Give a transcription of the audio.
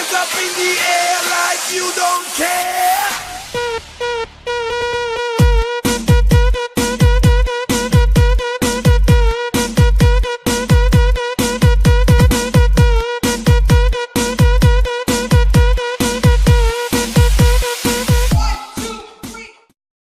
hands up in the air like you don't care.